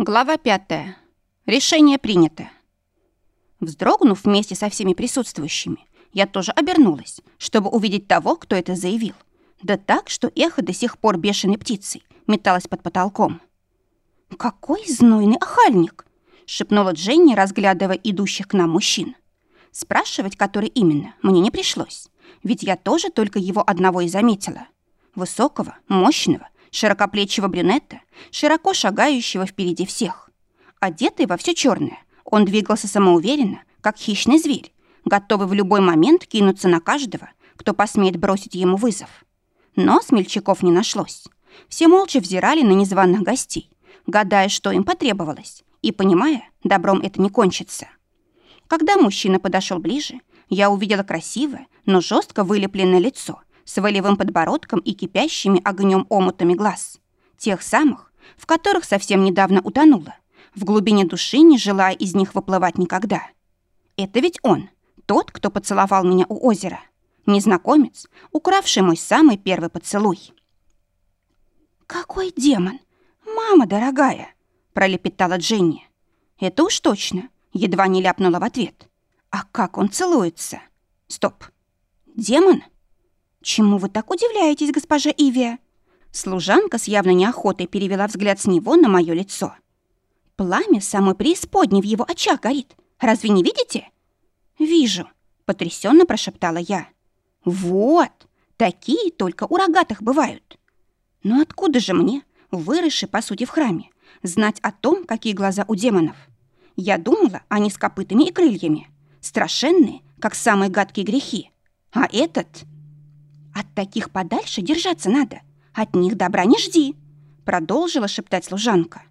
Глава пятая. Решение принято. Вздрогнув вместе со всеми присутствующими, я тоже обернулась, чтобы увидеть того, кто это заявил. Да так, что эхо до сих пор бешеной птицей металось под потолком. «Какой знойный охальник!» — шепнула Дженни, разглядывая идущих к нам мужчин. Спрашивать, который именно, мне не пришлось, ведь я тоже только его одного и заметила. Высокого, мощного, широкоплечего брюнета, широко шагающего впереди всех. Одетый во все черное, он двигался самоуверенно, как хищный зверь, готовый в любой момент кинуться на каждого, кто посмеет бросить ему вызов. Но смельчаков не нашлось. Все молча взирали на незваных гостей, гадая, что им потребовалось, и понимая, добром это не кончится. Когда мужчина подошел ближе, я увидела красивое, но жестко вылепленное лицо с волевым подбородком и кипящими огнем омутами глаз. Тех самых, в которых совсем недавно утонула, в глубине души не желая из них выплывать никогда. Это ведь он, тот, кто поцеловал меня у озера. Незнакомец, укравший мой самый первый поцелуй. «Какой демон! Мама дорогая!» — пролепетала Дженни. «Это уж точно!» — едва не ляпнула в ответ. «А как он целуется?» «Стоп! Демон?» «Чему вы так удивляетесь, госпожа Ивия?» Служанка с явной неохотой перевела взгляд с него на мое лицо. «Пламя самой преисподней в его очах горит. Разве не видите?» «Вижу», — потрясенно прошептала я. «Вот, такие только у рогатых бывают. Но откуда же мне, выросшей, по сути, в храме, знать о том, какие глаза у демонов? Я думала, они с копытами и крыльями, страшенные, как самые гадкие грехи. А этот...» От таких подальше держаться надо. От них добра не жди, продолжила шептать служанка.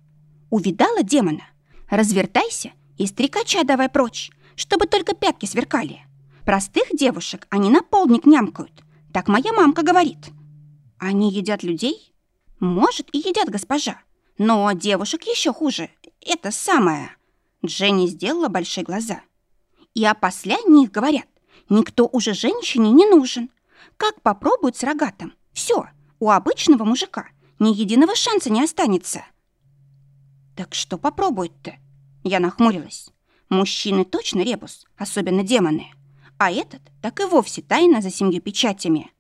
Увидала демона? Развертайся и стрекача давай прочь, чтобы только пятки сверкали. Простых девушек они на полдник нямкают. Так моя мамка говорит. Они едят людей? Может, и едят госпожа. Но девушек еще хуже. Это самое. Дженни сделала большие глаза. И опосля них говорят, никто уже женщине не нужен. Как попробуют с рогатым? Все, у обычного мужика ни единого шанса не останется. Так что попробуют-то? Я нахмурилась. Мужчины точно ребус, особенно демоны. А этот так и вовсе тайна за семью печатями.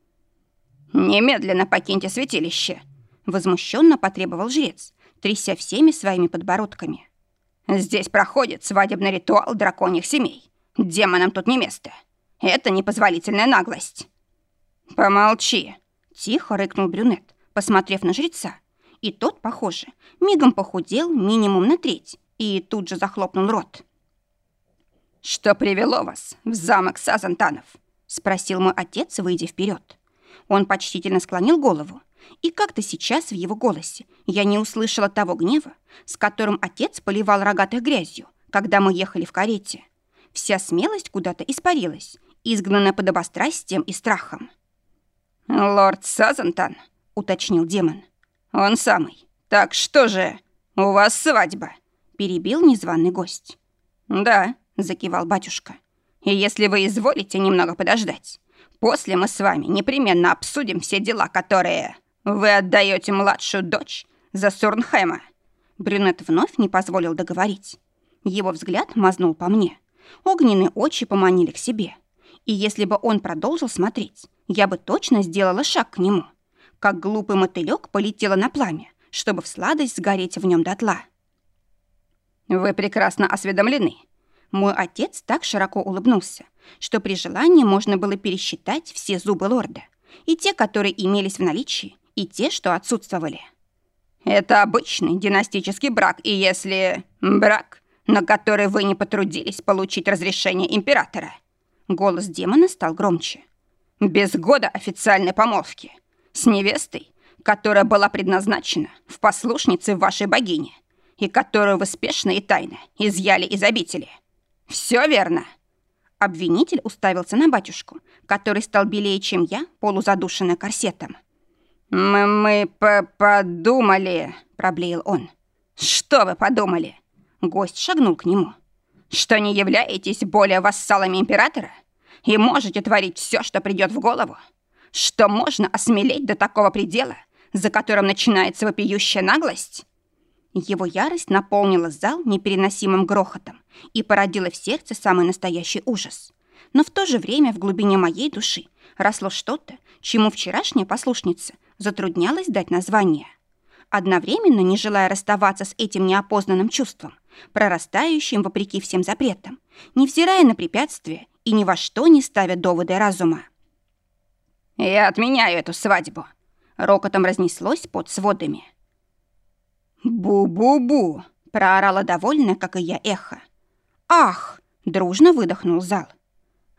«Немедленно покиньте святилище!» Возмущенно потребовал жрец, тряся всеми своими подбородками. «Здесь проходит свадебный ритуал драконьих семей. Демонам тут не место. Это непозволительная наглость». «Помолчи!» — тихо рыкнул брюнет, посмотрев на жреца. И тот, похоже, мигом похудел минимум на треть и тут же захлопнул рот. «Что привело вас в замок Сазантанов?» — спросил мой отец, выйдя вперед. Он почтительно склонил голову, и как-то сейчас в его голосе я не услышала того гнева, с которым отец поливал рогатых грязью, когда мы ехали в карете. Вся смелость куда-то испарилась, изгнанная подобострастием и страхом. «Лорд Сазантан», — уточнил демон. «Он самый. Так что же, у вас свадьба?» — перебил незваный гость. «Да», — закивал батюшка. «И если вы изволите немного подождать, после мы с вами непременно обсудим все дела, которые вы отдаете младшую дочь за Сурнхэма». Брюнет вновь не позволил договорить. Его взгляд мазнул по мне. Огненные очи поманили к себе. И если бы он продолжил смотреть, я бы точно сделала шаг к нему. Как глупый мотылёк полетела на пламя, чтобы в сладость сгореть в нем дотла. «Вы прекрасно осведомлены». Мой отец так широко улыбнулся, что при желании можно было пересчитать все зубы лорда, и те, которые имелись в наличии, и те, что отсутствовали. «Это обычный династический брак, и если... брак, на который вы не потрудились получить разрешение императора», голос демона стал громче без года официальной помолвки, с невестой, которая была предназначена в послушнице вашей богини и которую вы спешно и тайно изъяли из обители. Все верно?» Обвинитель уставился на батюшку, который стал белее, чем я, полузадушенная корсетом. «Мы, мы по подумали», — проблеял он. «Что вы подумали?» Гость шагнул к нему. «Что не являетесь более вассалами императора?» И можете творить все, что придет в голову? Что можно осмелеть до такого предела, за которым начинается вопиющая наглость? Его ярость наполнила зал непереносимым грохотом и породила в сердце самый настоящий ужас. Но в то же время в глубине моей души росло что-то, чему вчерашняя послушница затруднялась дать название. Одновременно, не желая расставаться с этим неопознанным чувством, прорастающим вопреки всем запретам, невзирая на препятствия и ни во что не ставя доводы разума. «Я отменяю эту свадьбу», — рокотом разнеслось под сводами. «Бу-бу-бу!» — проорала довольно, как и я, эхо. «Ах!» — дружно выдохнул зал.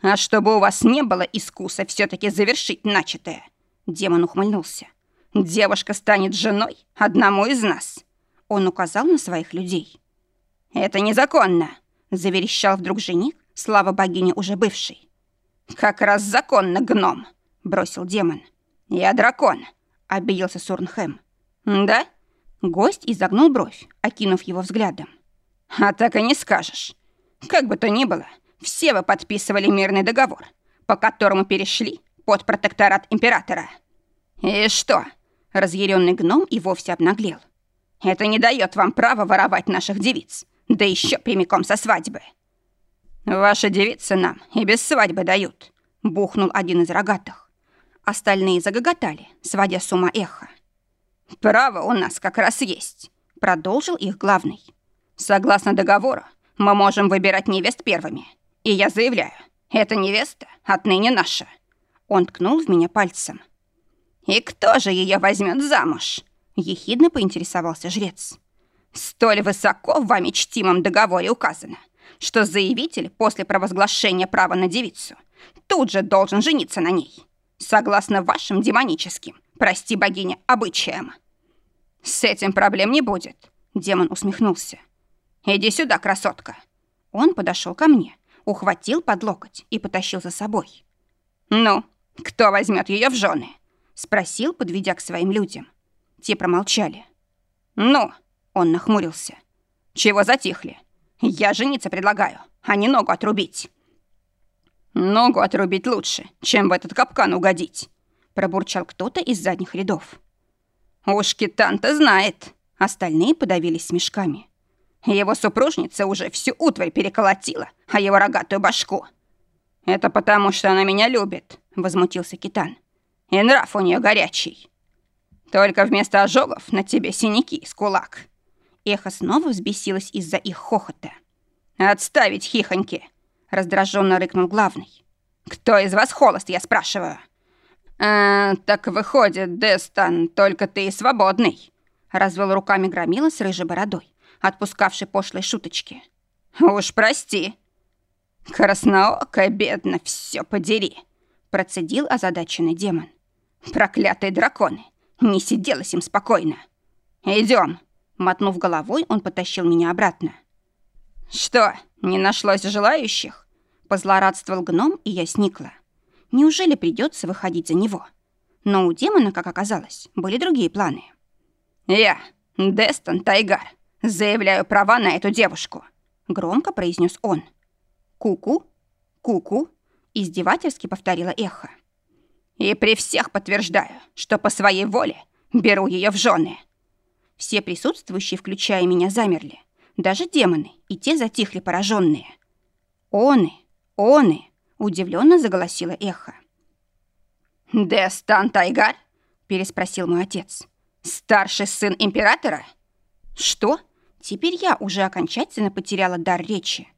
«А чтобы у вас не было искуса все таки завершить начатое!» Демон ухмыльнулся. «Девушка станет женой одному из нас!» Он указал на своих людей. «Это незаконно!» — заверещал вдруг жених, слава богине уже бывший. «Как раз законно, гном!» — бросил демон. «Я дракон!» — обиделся Сурнхэм. «Да?» Гость изогнул бровь, окинув его взглядом. «А так и не скажешь. Как бы то ни было, все вы подписывали мирный договор, по которому перешли под протекторат императора. И что?» Разъяренный гном и вовсе обнаглел. «Это не дает вам права воровать наших девиц, да еще прямиком со свадьбы». «Ваши девицы нам и без свадьбы дают», — бухнул один из рогатых. Остальные загоготали, сводя с ума эхо. «Право у нас как раз есть», — продолжил их главный. «Согласно договору, мы можем выбирать невест первыми. И я заявляю, эта невеста отныне наша». Он ткнул в меня пальцем. «И кто же ее возьмет замуж?» — ехидно поинтересовался жрец. «Столь высоко в вами чтимом договоре указано, что заявитель после провозглашения права на девицу тут же должен жениться на ней, согласно вашим демоническим, прости богиня, обычаям. С этим проблем не будет, демон усмехнулся. Иди сюда, красотка. Он подошел ко мне, ухватил под локоть и потащил за собой. Ну, кто возьмет ее в жены? спросил, подведя к своим людям. Те промолчали. Ну, он нахмурился. Чего затихли? Я жениться предлагаю, а не ногу отрубить. Ногу отрубить лучше, чем в этот капкан угодить пробурчал кто-то из задних рядов. «Уж Китан-то знает!» Остальные подавились смешками. Его супружница уже всю утварь переколотила, а его рогатую башку. «Это потому, что она меня любит», — возмутился Китан. «И нрав у нее горячий. Только вместо ожогов на тебе синяки с кулак». Эхо снова взбесилось из-за их хохота. «Отставить хихоньки!» — раздраженно рыкнул главный. «Кто из вас холост, я спрашиваю?» «Э, так выходит, Дестан, только ты и свободный», — развел руками громила с рыжей бородой, отпускавший пошлые шуточки. «Уж прости». «Красноокая, бедно, все подери», — процедил озадаченный демон. «Проклятые драконы! Не сиделось им спокойно. Идем. Мотнув головой, он потащил меня обратно. «Что, не нашлось желающих?» Позлорадствовал гном, и я сникла. Неужели придется выходить за него? Но у демона, как оказалось, были другие планы. «Я, Дестон Тайгар, заявляю права на эту девушку», — громко произнес он. «Ку-ку, ку-ку», — издевательски повторила эхо. «И при всех подтверждаю, что по своей воле беру ее в жены». Все присутствующие, включая меня, замерли. Даже демоны, и те затихли пораженные. «Оны, оны!» Удивленно заголосило эхо. «Дестан Тайгар?» — переспросил мой отец. «Старший сын императора?» «Что?» Теперь я уже окончательно потеряла дар речи.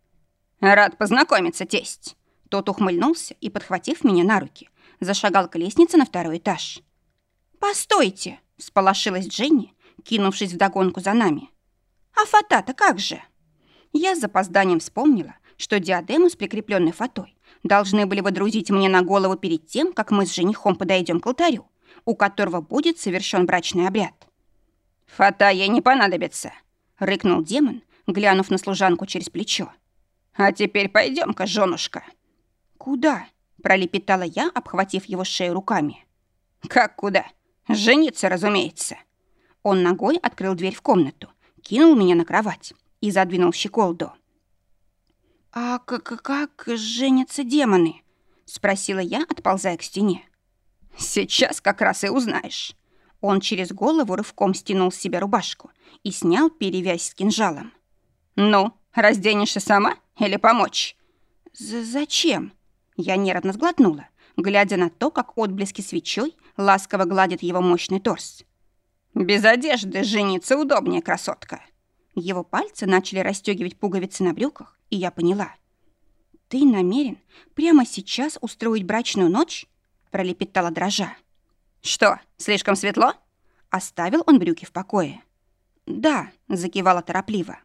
«Рад познакомиться, тесть!» Тот ухмыльнулся и, подхватив меня на руки, зашагал к лестнице на второй этаж. «Постойте!» — всполошилась Дженни, кинувшись вдогонку за нами. «А фата-то как же?» Я с запозданием вспомнила, что диадему с прикрепленной фатой должны были водрузить мне на голову перед тем, как мы с женихом подойдем к алтарю, у которого будет совершен брачный обряд. «Фата ей не понадобится», — рыкнул демон, глянув на служанку через плечо. «А теперь пойдем-ка, женушка». «Куда?» — пролепетала я, обхватив его шею руками. «Как куда? Жениться, разумеется». Он ногой открыл дверь в комнату, кинул меня на кровать и задвинул щеколду. «А как, как женятся демоны?» — спросила я, отползая к стене. «Сейчас как раз и узнаешь». Он через голову рывком стянул с себя рубашку и снял перевязь с кинжалом. «Ну, разденешься сама или помочь?» З «Зачем?» Я нервно сглотнула, глядя на то, как отблески свечой ласково гладит его мощный торс. «Без одежды жениться удобнее, красотка!» Его пальцы начали расстегивать пуговицы на брюках, и я поняла. «Ты намерен прямо сейчас устроить брачную ночь?» пролепетала дрожа. «Что, слишком светло?» Оставил он брюки в покое. «Да», — закивала торопливо.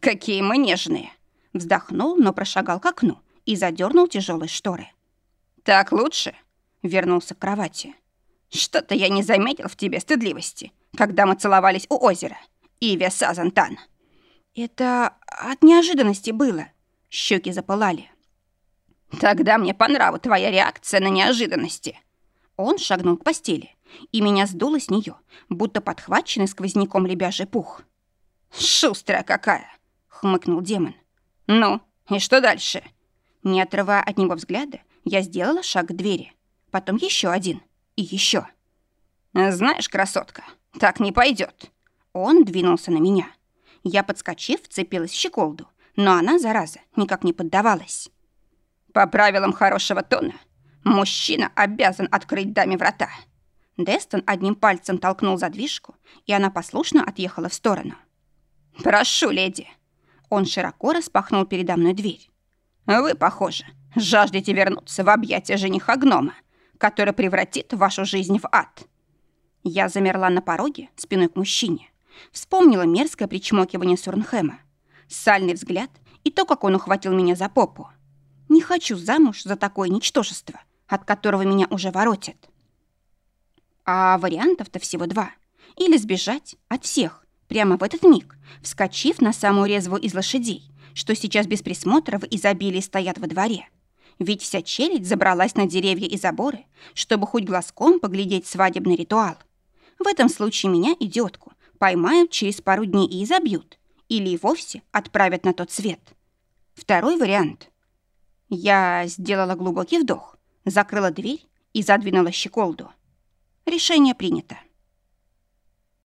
«Какие мы нежные!» Вздохнул, но прошагал к окну и задернул тяжелые шторы. «Так лучше?» Вернулся к кровати. «Что-то я не заметил в тебе стыдливости, когда мы целовались у озера. Иве Сазантан». «Это от неожиданности было». Щеки запылали. «Тогда мне по нраву твоя реакция на неожиданности». Он шагнул к постели, и меня сдуло с нее, будто подхваченный сквозняком лебяжий пух. «Шустрая какая!» — хмыкнул демон. «Ну, и что дальше?» Не отрывая от него взгляда, я сделала шаг к двери. Потом еще один. И еще. «Знаешь, красотка, так не пойдет. Он двинулся на меня. Я, подскочив, вцепилась в щеколду, но она, зараза, никак не поддавалась. По правилам хорошего тона, мужчина обязан открыть даме врата. Дестон одним пальцем толкнул задвижку, и она послушно отъехала в сторону. «Прошу, леди!» Он широко распахнул передо мной дверь. «Вы, похоже, жаждете вернуться в объятия жениха гнома, который превратит вашу жизнь в ад». Я замерла на пороге, спиной к мужчине. Вспомнила мерзкое причмокивание Сурнхэма, сальный взгляд и то, как он ухватил меня за попу. Не хочу замуж за такое ничтожество, от которого меня уже воротят. А вариантов-то всего два. Или сбежать от всех, прямо в этот миг, вскочив на самую резвую из лошадей, что сейчас без присмотра в изобилии стоят во дворе. Ведь вся челядь забралась на деревья и заборы, чтобы хоть глазком поглядеть свадебный ритуал. В этом случае меня, идиотку, поймают через пару дней и изобьют, или и вовсе отправят на тот свет. Второй вариант. Я сделала глубокий вдох, закрыла дверь и задвинула щеколду. Решение принято.